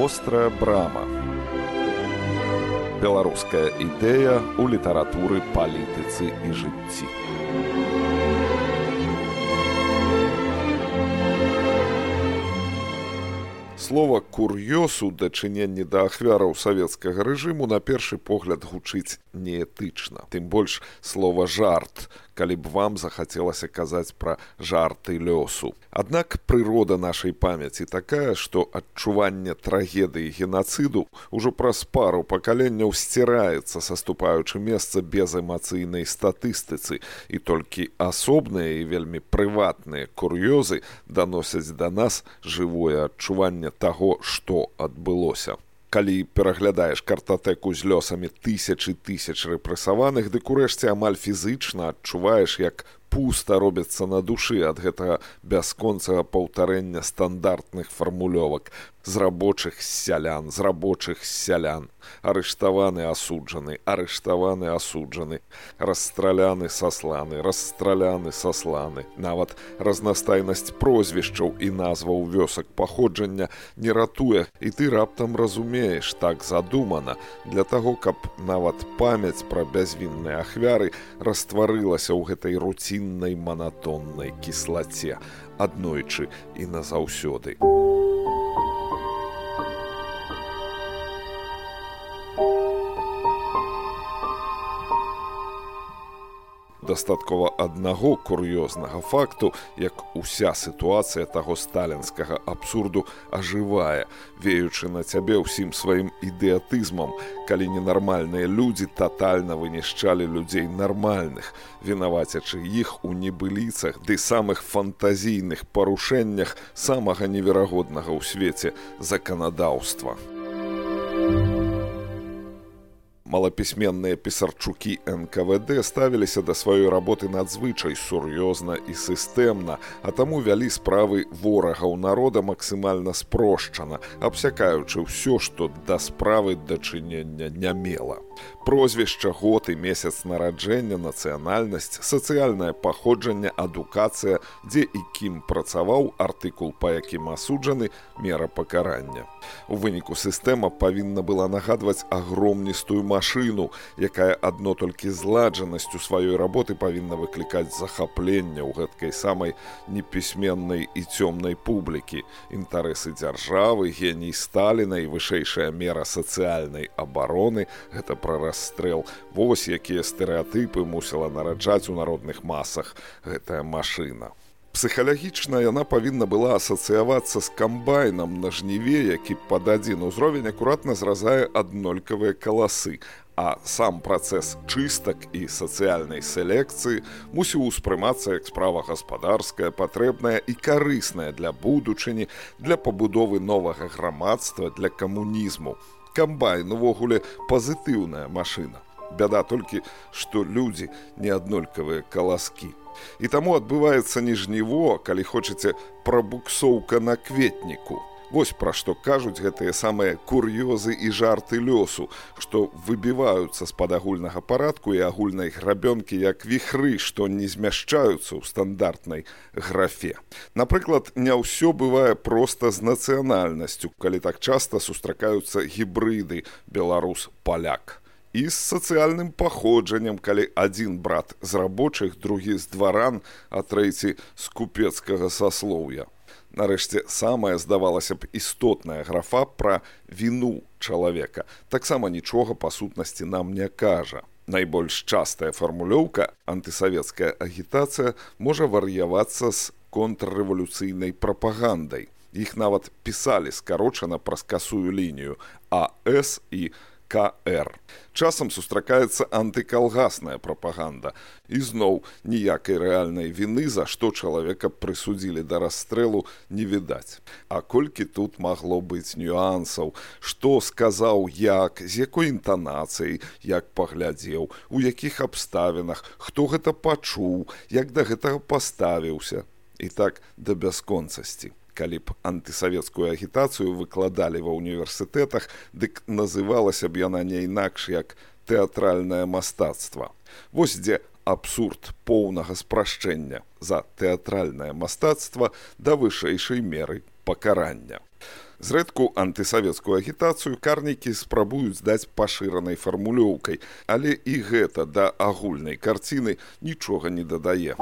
вострая брама. Беларуская ідэя ў літаратуры палітыцы і жыцці. Слова кур'ёс у дачыненні да ахвяраў савецкага рэжыму на першы погляд гучыць неэтычна. Тым больш слова жарт калі б вам захацелася казаць пра жарты лёсу. Аднак прырода нашай памяці такая, што адчуванне трагедыі генацыду ўжо праз пару пакаленняў сціраецца, саступаючы месца без эмацыйнай статыстыцы і толькі асобныя і вельмі прыватныя кур'ёзы даносяць да нас жывое адчуванне таго, што адбылося калі пераглядаеш картатэку з лёсамі тысячы тысяч рэпрэсаваных дык урэшце амаль фізычна адчуваеш як пуста робіцца на душы ад гэтага бясконцага паўтарэння стандартных фармулёвак з рабочых сялян з рабочых сялян. Арыштаваны асуджаны арыштаваны асуджаны. Расстраляны сасланы расстраляны сасланы нават разнастайнасць прозвішчаў і назваў вёсак паходжання не ратуе. І ты раптам разумееш так задумана для таго каб нават памяць пра бязвінныя ахвяры растварылася ў гэтай руціннай манатоннай кіслаце аднойчы і назаўсёды. у дастаткова аднаго кур'ёзнага факту, як уся сітуацыя таго сталінскага абсурду ажывае, веючы на цябе ўсім сваім ідэатызмам, калі ненармальныя людзі татальна вынішчалі людзей нармальных, вінавацячы іх у небыліцах ды самых фантазійных парушэннях самага неверагоднага ў свеце заканадаўства малапісьменныя пісарчукі нквд ставіліся да сваёй работы надзвычай сур'ёзна і сістэмна а таму вялі справы ворагаў народа максімальна спрошчана абсякаючы ўсё што да справы дачынення не мела прозвішча год і месяц нараджэння нацыянальнасць сацыяльнае паходжанне адукацыя дзе і кім працаваў артыкул па якім асуджаны мера пакарання. У выніку сістэма павінна была нагадваць агромністую машыну якая адно толькі зладжанасцю сваёй работы павінна выклікаць захаплення ў гэткай самай непісьменнай і цёмнай публікі. Інтарэсы дзяржавы геній сталіна і вышэйшая мера сацыяльнай абароны гэта пра расстрэл. Вось якія стэеатыпы мусіла нараджаць у народных масах гэтая машына. Псіхалагічна яна павінна была асацыявацца з камбайнам на жніве які пад адзін узровень акуратна зразае аднолькавыя каласы. А сам працэс чыстак і сацыяльнай селекцыі мусіў успрымацца як справа гаспадарская патрэбная і карысная для будучыні для пабудовы новага грамадства для камунізму камбайн увогуле пазітыўная машына. Бяда толькі, што людзі неаднолькавыя каласкі. І таму адбываецца не жніво, калі хочаце прабуксоўка на кветніку. Вось пра што кажуць гэтыя самыя кур'ёзы і жарты лёсу, што выбіваюцца з-пад агульнага парадку і агульнай грабёнкі як віхры, што не змяшчаюцца ў стандартнай графе. Напрыклад, не ўсё бывае проста з нацыянальнасцю, калі так часта сустракаюцца гібрыды беларус-паляк. І з сацыяльным паходжаннем, калі адзін брат з рабочых, другі з дваран, а трэці з купецкага саслоўя. Нарэшце самая здавалася б істотная графа пра віну чалавека. Таксама нічога па сутнасці нам не кажа. Найбольш частая фармулёўка антысавецкая агітацыя можа вар'явацца з контррэвалюцыйнай прапагандай. Іх нават пісалі скарочана праз касую лінію АС і КР. Часам сустракаецца антыкалгасная прапаганда. І зноў ніякай рэальнай віны, за што чалавека прысудзілі да расстрэлу не відаць. А колькі тут магло быць нюансаў, што сказаў як, з якой інтанацыяй, як паглядзеў, у якіх абставінах, хто гэта пачуў, як да гэтага паставіўся. І так да бясконцасці калі б антысавецкую агітацыю выкладалі ва ўніверсітэтах, дык называлася б яна не інакш як тэатральнае мастацтва. Вось дзе абсурд поўнага спрашчэння за тэатральнае мастацтва да вышэйшай меры пакарання. Зрэдку антысавецкую агітацыю карнікі спрабуюць здаць пашыранай фармулёўкай, але і гэта да агульнай карціны нічога не дадае.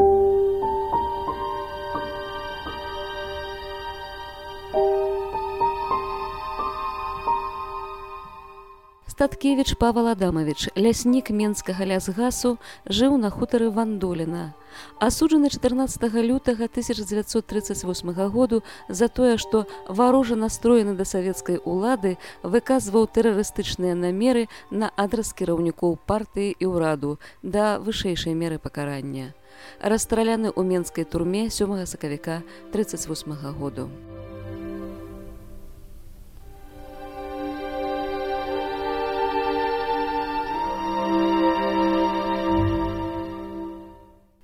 Статкевіч Павал Адамавіч, ляснік менскага лясгасу, жыў на хутары Вандоліна. Асуджаны 14 лютага 1938 году за тое, што варожа настроены да савецкай улады выказваў тэрарыстычныя намеры на адрас кіраўнікоў партыі і ўраду да вышэйшай меры пакарання. Расстраляны ў менскай турме 7 сакавіка 38 году.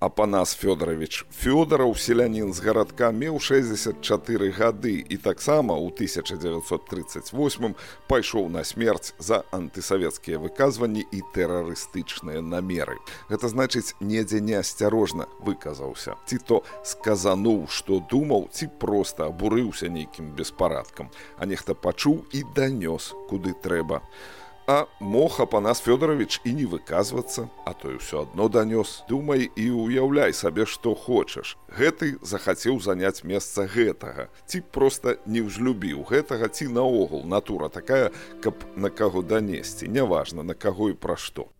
Апанас Фёдорович Фёдораў селянін з гарадка меў 64 гады і таксама ў 1938 пайшоў на смерць за антысавецкія выказванні і тэрарыстычныя намеры. Гэта значыць недзе неасцярожна выказаўся. Ці то сказануў, што думаў, ці проста абурыўся нейкім беспарадкам, а нехта пачуў і данёс куды трэба. А мог апанас Фёдорович і не выказвацца, а то і ўсё адно данёс. Думай і ўяўляй сабе, што хочаш. Гэты захацеў заняць месца гэтага. Ці проста не ўжлюбіў гэтага ці наогул натура такая, каб на каго данесці, няважна на каго і пра што.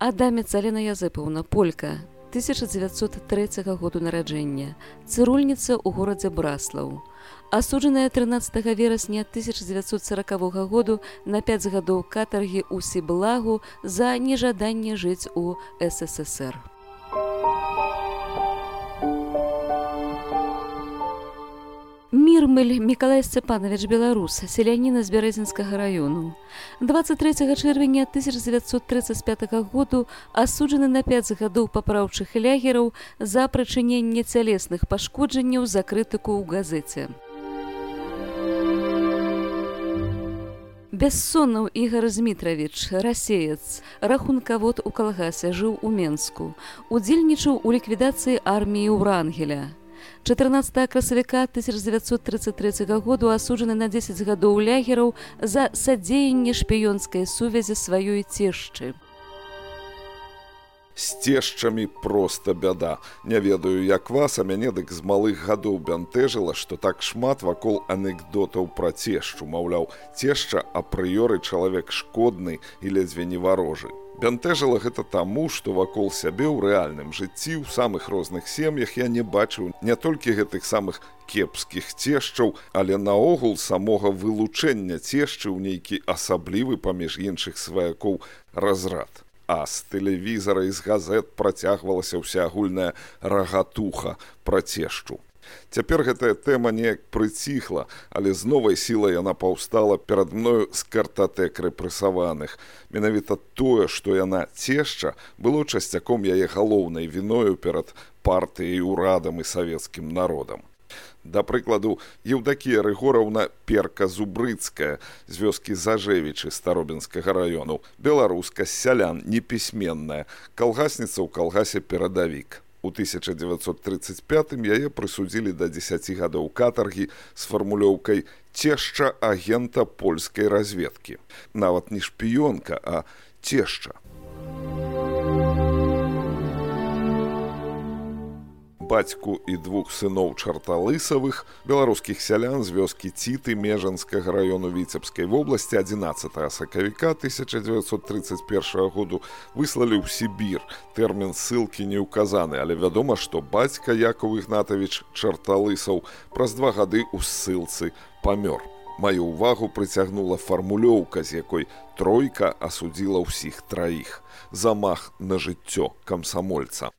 Адамец Алена Языпаўна Полька 1903 году нараджэння цырульніца ў горадзе браслаў асуджаная 13 верасня 1940 году на 5 гадоў катаргі ў сіблагу за нежаданне жыць у ссср Мірмель Миколай Сцепанович Беларус, селяніна з бярэзінскага раёну. 23 чэрвеня 1935 году асуджаны на 5 гадоў папраўчых лягераў за прычыненне цялесных пашкоджанняў за крытыку ў газеце. Бессонаў Ігар Змітравіч, расеец, рахункавод у калгасе жыў у Менску, удзельнічаў у ліквідацыі арміі ўрангеля. 14 красавіка 1933 году асуджаны на 10 гадоў лягераў за садзеянне шпіёнскай сувязі сваёй цешчы. З цешчамі проста бяда. Не ведаю, як вас, а мяне дык з малых гадоў бянтэжыла, што так шмат вакол анекдотаў пра цешчу, маўляў, цешча апрыёры чалавек шкодны і ледзьве не варожы. Бянтэжыла гэта таму, што вакол сябе ў рэальным жыцці ў самых розных сем'ях я не бачыў не толькі гэтых самых кепскіх цешчаў, але наогул самога вылучэння цешчы ў нейкі асаблівы паміж іншых сваякоў разрад. А з тэлевізара і з газет працягвалася ўся агульная рагатуха пра цешчу. Цяпер гэтая тэма неяк прыціхла, але з новай сілай яна паўстала перад мною з картатэк рэпрэсаваных. Менавіта тое, што яна цешча, было часцяком яе галоўнай віною перад партыяй урадам і савецкім народам. Да прыкладу, Еўдакія Рыгораўна перка зубрыцкая з вёскі зажэвічы старобінскага раёну, беларуска сялян непісьменная, калгасніца ў калгасе перадавік. У 1935 яе прысудзілі да 10 гадоў катаргі з фармулёўкай цешча агента польскай разведкі. Нават не шпіёнка, а цешча. Бацьку і двух сыноў чарталысавых беларускіх сялян з вёскі ціты межанскага раёну віцебскай вобласці 11 сакавіка 1931 году выслалі ў сібір. Тэрмін ссылкі не ўказаны але вядома што бацька яков ігнатавіч чарталысаў праз два гады ў ссылцы памёр. Маю ўвагу прыцягнула фармулёўка з якой тройка асудзіла ўсіх траіх. Замах на жыццё камсамольца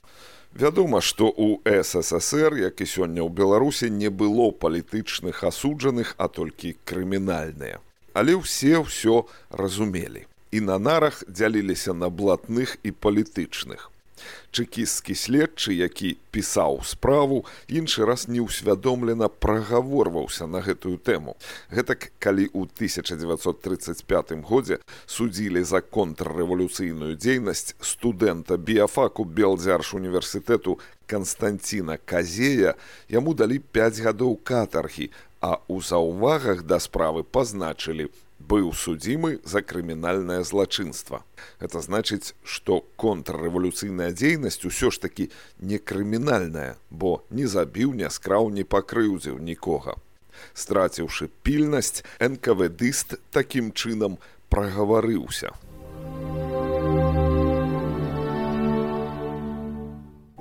Вядома, што ў ССР, як і сёння ў Беларусі не было палітычных асуджаных, а толькі крымінальныя. Але ўсе ўсё разумелі. І на нарах дзяліліся на блатных і палітычных. Чэкісцкі следчы, які пісаў справу, іншы раз неўсвядомлена прагаворваўся на гэтую тэму. Гэтак калі ў 1935 годзе судзілі за контррэвалюцыйную дзейнасць студэнта біяфаку Белдзярш універсітэту Канстанціна Казея, яму далі 5 гадоў катаргі, а ў заўвагах да справы пазначылі быў судзімы за крымінальнае злачынства. Гэта значыць, што контррэвалюцыйная дзейнасць усё ж такі не крымінальная, бо не забіў, не скраў, не пакрыўдзіў нікога. Страціўшы пільнасць, НКВДыст такім чынам прагаварыўся.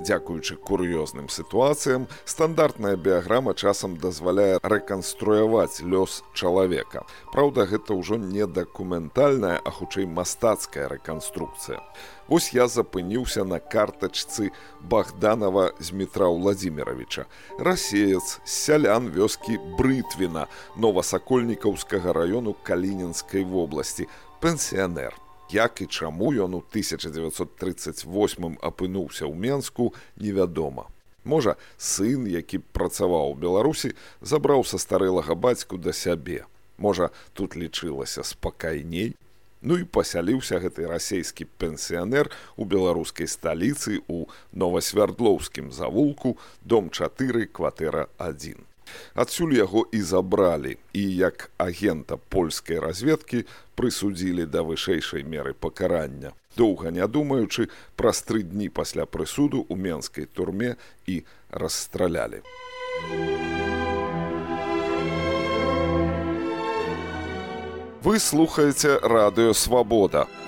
Дзякуючы кур'ёзным сітуацыям стандартная біяграма часам дазваляе рэканструяваць лёс чалавека. Праўда, гэта ўжо не дакументальная, а хутчэй мастацкая рэканструкцыя. Вось я запыніўся на картачцы Богданова Змітра Владимировича. Расеец, сялян вёскі брытвіна новасакольнікаўскага раёну калінінскай вобласці, пенсіянер як і чаму ён у 1938 апынуўся ў Мску невядома. Можа, сын, які працаваў у Беларусі, забраў са старэлага бацьку да сябе. Можа, тут лічылася спакайней. Ну і пасяліўся гэты расійскі пенсіянер у беларускай сталіцы ў новасвярдлоўскім завулку, дом 4 кватэра 1. Адсюль яго і забралі і як агента польскай разведкі прысудзілі да вышэйшай меры пакарання. Доўга не думаючы, праз тры дні пасля прысуду ў менскай турме і расстралялі. Вы слухаеце радыёвабода.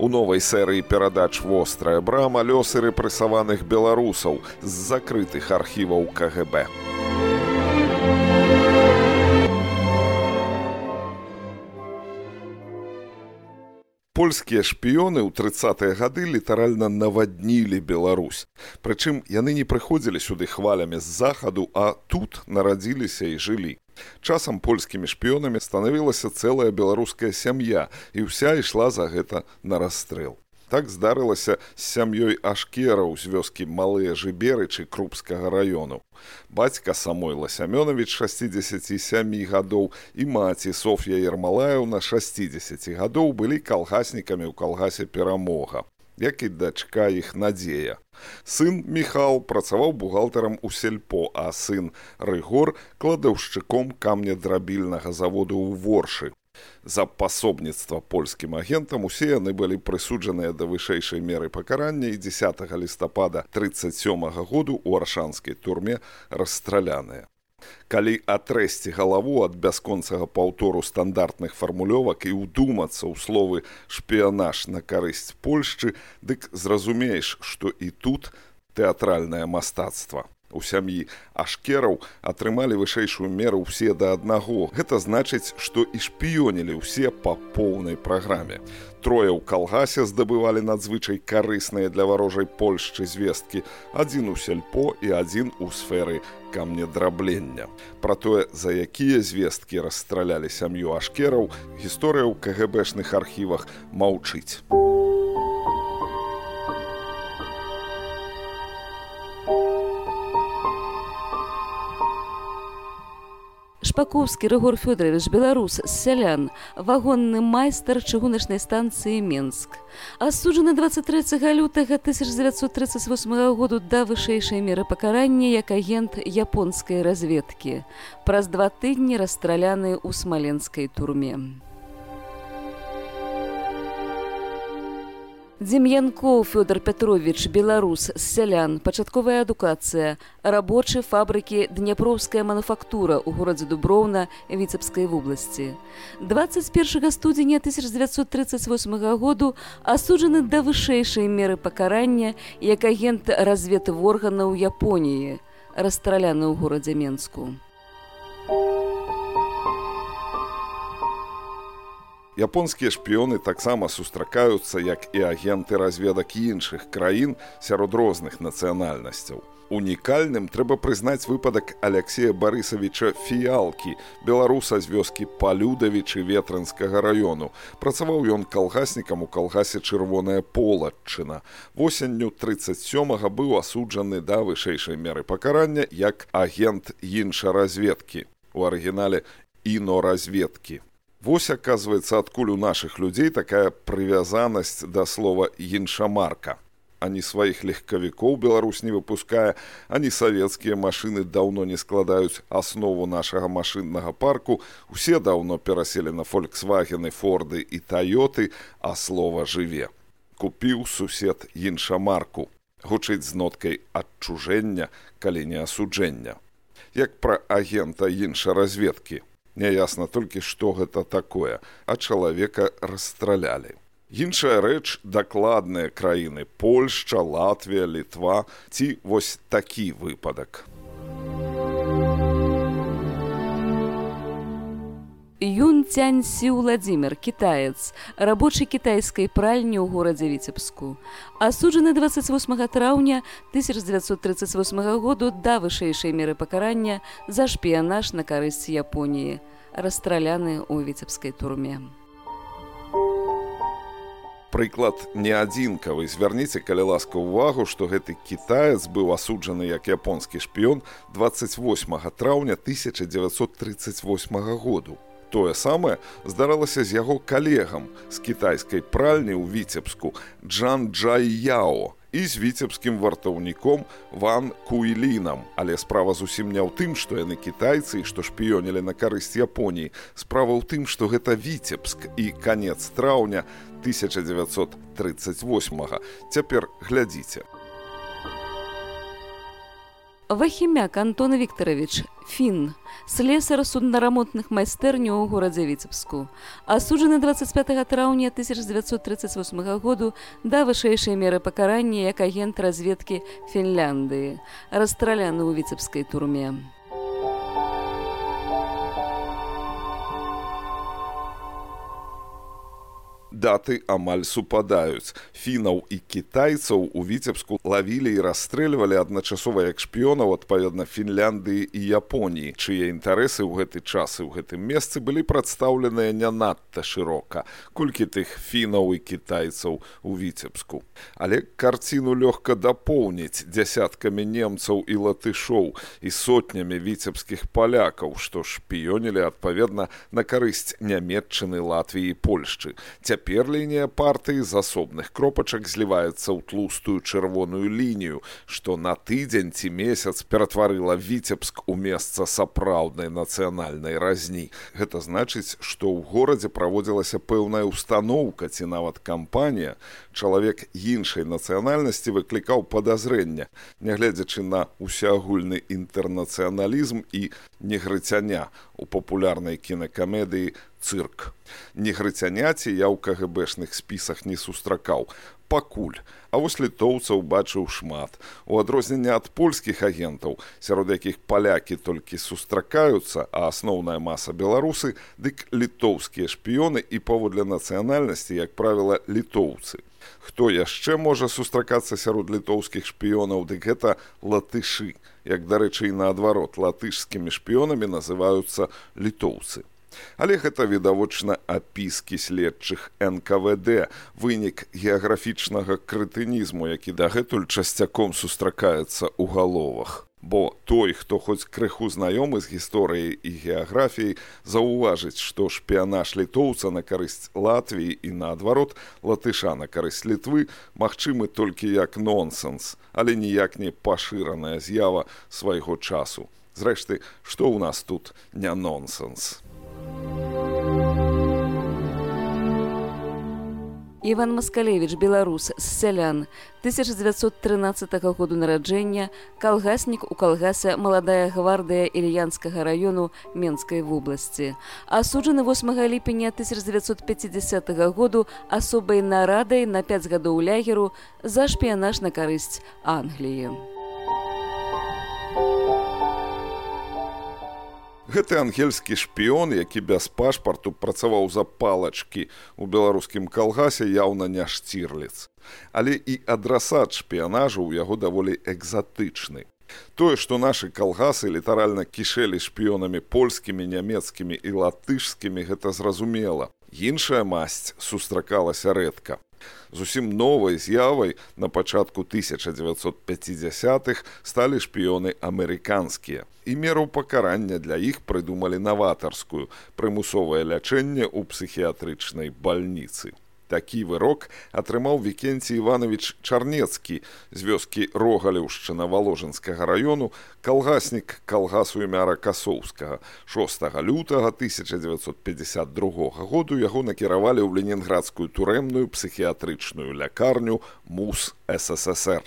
У новай серыі перадач вострая брама лёсы рэпрэсаваных беларусаў з закрытых архіваў КГБ. Польскія шпіёны ў 30-е гады літаральна наваднілі Беларусь. Прычым яны не прыходзілі сюды хвалямі з захаду, а тут нарадзіліся і жылі. Часам польскімі шпіёнамі станавілася цэлая беларуская сям'я і ўся ішла за гэта на расстрэл. Так здарылася з сям'ёй ашкераў з вёскі малыя жыберычы крупскага раёну. Бацька самойла Сямёнавіч 67 гадоў і маці Соф'я Ермалаяў на 60 гадоў былі калгаснікамі ў калгасе перамога як і дачка іх надзея. Сын Міхал працаваў бухгалтарам у сельпо, а сын Рыгор кладаўшчыком камня драбільнага заводу ў воршы. За пасобніцтва польскім агентам усе яны былі прысуджаныя да вышэйшай меры пакарання і 10 лістапада 37 -го году ў аршанскай турме расстраляныя калі атрэсці галаву ад бясконцага паўтору стандартных фармулёвак і ўдумацца ў словы шпіянаж на карысць польшчы дык зразумееш што і тут тэатральнае мастацтва у сям'і ашкераў атрымалі вышэйшую меру ўсе да аднаго. Гэта значыць, што і шпіёнілі ўсе па поўнай праграме. Трое ў калгасе здабывалі надзвычай карысныя для варожай Польшчы звесткі, адзін у сельпо і адзін у сферы камнедрабнення. Пра тое, за якія звесткі расстралялі сям'ю ашкераў, гісторыя ў КГБшных архівах маўчыць. Шпаковскі Рыгор Фёдорович беларус сялян, вагонны майстар чыгуначнай станцыі Менск. Асуджаны 23 лютага 1938 году да вышэйшай меры пакарання як агент японскай разведкі. Праз два тыдні расстраляны ў смаленскай турме. Дзем'янкоў Фёдор Петрович, беларус, сялян, пачатковая адукацыя, рабочы фабрыкі Дняпроўская мануфактура ў горадзе Дуброўна віцебскай вобласці. 21 студзеня 1938 году асуджаны да вышэйшай меры пакарання як агент разветы органаў Японіі, расстраляны ў горадзе Менску. Японскія шпіёны таксама сустракаюцца як і агенты разведак іншых краін сярод розных нацыянальнасцяў. унікальным трэба прызнаць выпадак алексея барысавіча фіялкі беларуса з вёскі палюдавічы ветранскага раёну. Працаваў ён калгаснікам у калгасе чырвоная полачына восенню 37 быў асуджаны да вышэйшай меры пакарання як агент інша разведкі у арыгінале іноразведкі Вось аказваецца адкуль у нашых людзей такая прывязанасць да слова іншамарка ані сваіх легкавікоў Беларусь не выпускае, ані савецкія машыны даўно не складаюць аснову нашага машыннага парку. Усе даўно пераселі на фольксвагены, форды і тайоты, а слова жыве. Купіў сусед іншамарку. Гучыць з ноткай адчужэння, калі не асуджэння. Як пра агента інша разведкі. Няясна толькі, што гэта такое, а чалавека расстралялі. Іншая рэч дакладныя краіны Польшча, Латвія, літва ці вось такі выпадак. Юн Цяньсі Владзімир, кітаец, рабочы кітайскай пральні ў горадзе Віцебску. Асуджаны 28 траўня 1938 году да вышэйшай меры пакарання за шпіянаж на карысць Японіі, расстраляны ў віцебскай турме. Прыклад не адзінкавы звярніце калі ласка ўвагу што гэты кітаец быў асуджаны як японскі шпіён 28 траўня 1938 году тое самае здаралася з яго калегам з кітайскай пральні ў віцебску джан джайяо і з віцебскім вартаўніком ван куйлінам. Але справа зусім не ў тым што яны кітайцы што шпіёнілі на карысць японіі. Справа ў тым што гэта віцебск. І канец траўня 1938 цяпер глядзіце. Вахімяк Антон Вікторович Фін, слесар суднарамонтных майстэрняў у горадзе Віцебску. Асуджаны 25 траўня 1938 году да вышэйшай меры пакарання як агент разведкі Фінляндыі, расстраляны ў віцебскай турме. Даты амаль супадаюць. Фінаў і кітайцаў у віцебску лавілі і расстрэльвалі адначасова як шпіёнаў адпаведна Фінляндыі і Японіі, чые інтарэсы ў гэты час і ў гэтым месцы былі прадстаўленыя не надта шырока, колькі тых фінаў і кітайцаў у віцебску. Але карціну лёгка дапоўніць дзясяткамі немцаў і латышоў і сотнямі віцебскіх палякаў, што шпіёнілі адпаведна на карысць нямметчыны Латвіі і Польшчы. Цяпер цяпер лінія партыі з асобных кропачак зліваецца ў тлустую чырвоную лінію, што на тыдзень ці месяц ператварыла віцебск у месца сапраўднай нацыянальнай разні. Гэта значыць, што ў горадзе праводзілася пэўная установка ці нават кампанія, чалавек іншай нацыянальнасці выклікаў падазрэння, нягледзячы на усеагульны інтэрнацыяналізм і негрыцяня у папулярнай кінакамедыі цырк. Негрыцяняці я ў кгбэшных спісах не сустракаў. Пакуль. А вось літоўцаў бачыў шмат. У адрозненне ад польскіх агентаў, сярод якіх палякі толькі сустракаюцца, а асноўная маса беларусы, дык літоўскія шпіёны і паводле нацыянальнасці, як правіла, літоўцы. Хто яшчэ можа сустракацца сярод літоўскіх шпіёнаў, дык гэта латышы. Як, дарэчы, і наадварот, латышскімі шпіёнамі называюцца літоўцы. Але гэта відавочна апіскі следчых НКВД, вынік геаграфічнага крытынізму, які дагэтуль часцяком сустракаецца ў галовах. Бо той, хто хоць крыху знаёмы з гісторыяй і геаграфіяй, заўважыць, што шпіянаж літоўца на карысць Латвіі і наадварот латыша на карысць літвы магчымы толькі як нонсенс, але ніяк не пашыраная з'ява свайго часу. Зрэшты, што ў нас тут не нонсенс. Іван Маскалевіч, беларус з сялян 1913 году нараджэння, калгаснік у калгаса маладая гвардыя ільянскага раёну Менскай вобласці. Асуджаны 8 ліпеня 1950 году асобай нарадай на 5 гадоў лягеру за шпіянаж на карысць Англіі. Гэты ангельскі шпіён, які без пашпарту працаваў за палачкі у беларускім калгасе яўна не шцірліц. Але і адрасат шпіянажу ў яго даволі экзатычны. Тое, што нашы калгасы літаральна кішэлі шпіёнамі польскімі, нямецкімі і латышскімі, гэта зразумела. Іншая масць сустракалася рэдка. Зусім новай з'явай на пачатку 1950х сталі шпіёны амерыканскія. І меру пакарання для іх прыдумалі наватарскую прымусовае лячэнне ў псіхіятрычнай бальніцы. Такі вырок атрымаў Вкенці Іванович Чарнецкі з вёскі рогалеўшчына валожанскага раёну калгаснік калгасу імяра касоўскага 6 лютага 1952 году яго накіравалі ў ленінградскую турэмную псіхіятрычную лякарню мус ссср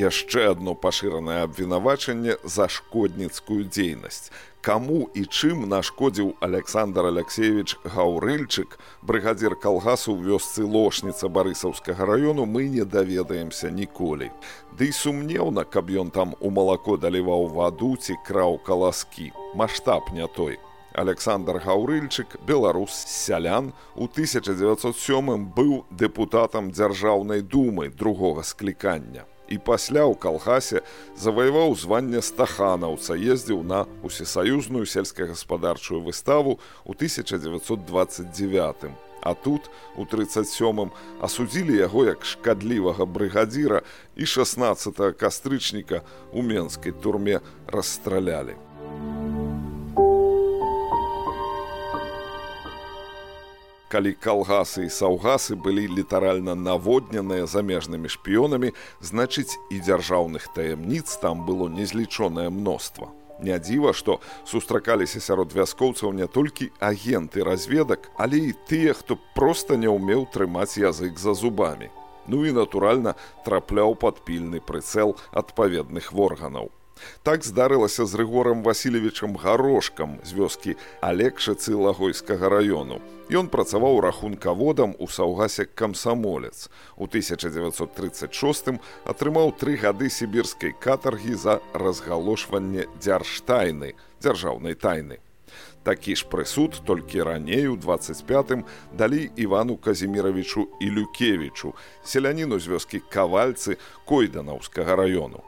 яшчэ одно пашыранае абвінавачанне за шкодніцкую дзейнасць каму і чым нашкодзіў александр алексеевич гаўрыльчык брыгадзір калгасу вёсцы лошніца барысаўскага раёну мы не даведаемся ніколі. Ды сумнеўна каб ён там у малако даліваў ваду ці краў каласкі. Маштаб не той. Александр гаўрыльчык беларус сялян у 1907 быў дэпутатам дзяржаўнай думы другога склікання і пасля ў калгасе заваяваў званне стаханаўца ездзіў на усесаюзную сельскагаспадарчую выставу ў 1929 а тут у 37 асудзілі яго як шкадлівага брыгадзіра і 16 кастрычніка у менскай турме расстралялі калі калгасы і саўгасы былі літаральна наводненыя замежнымі шпіёнамі, значыць і дзяржаўных таямніц там было незлічонае мноства. Не дзіва, што сустракаліся сярод вяскоўцаў не толькі агенты разведак, але і тыя, хто проста не ўмеў трымаць язык за зубамі. Ну і натуральна трапляў падпільны прыцэл адпаведных органаў. Так здарылася з рыгорам Васильевичам гарошкам з вёскі Алекшыцы лагойскага раёну. Ён працаваў рахункаводам у саўгасе камсамолец. У 1936 атрымаў тры гады сібірскай катаргі за разгалошванне дзярштайны дзяржаўнай тайны. Такі ж прысуд толькі раней у 25 далі Івану Казіміровичу і Люкевічу, селяніну з вёскі кавальцы койданаўскага раёну.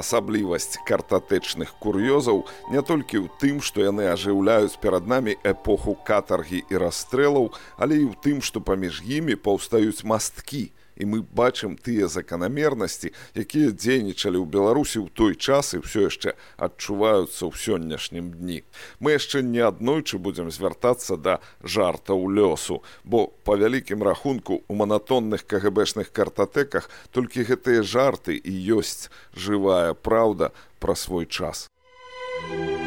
Асаблівасць картатэчных кур'ёзаў не толькі ў тым, што яны ажыўляюць перад намі эпоху катаргі і расстрэлаў, але і ў тым, што паміж імі паўстаюць масткі, і мы бачым тыя заканамернасці, якія дзейнічалі ў Беларусі ў той час і ўсё яшчэ адчуваюцца ў сённяшнім дні. Мы яшчэ не аднойчы будзем звяртацца да жартаў лёсу, бо па вялікім рахунку у манатонных кгбшных картатэках толькі гэтыя жарты і ёсць жывая праўда пра свой час. You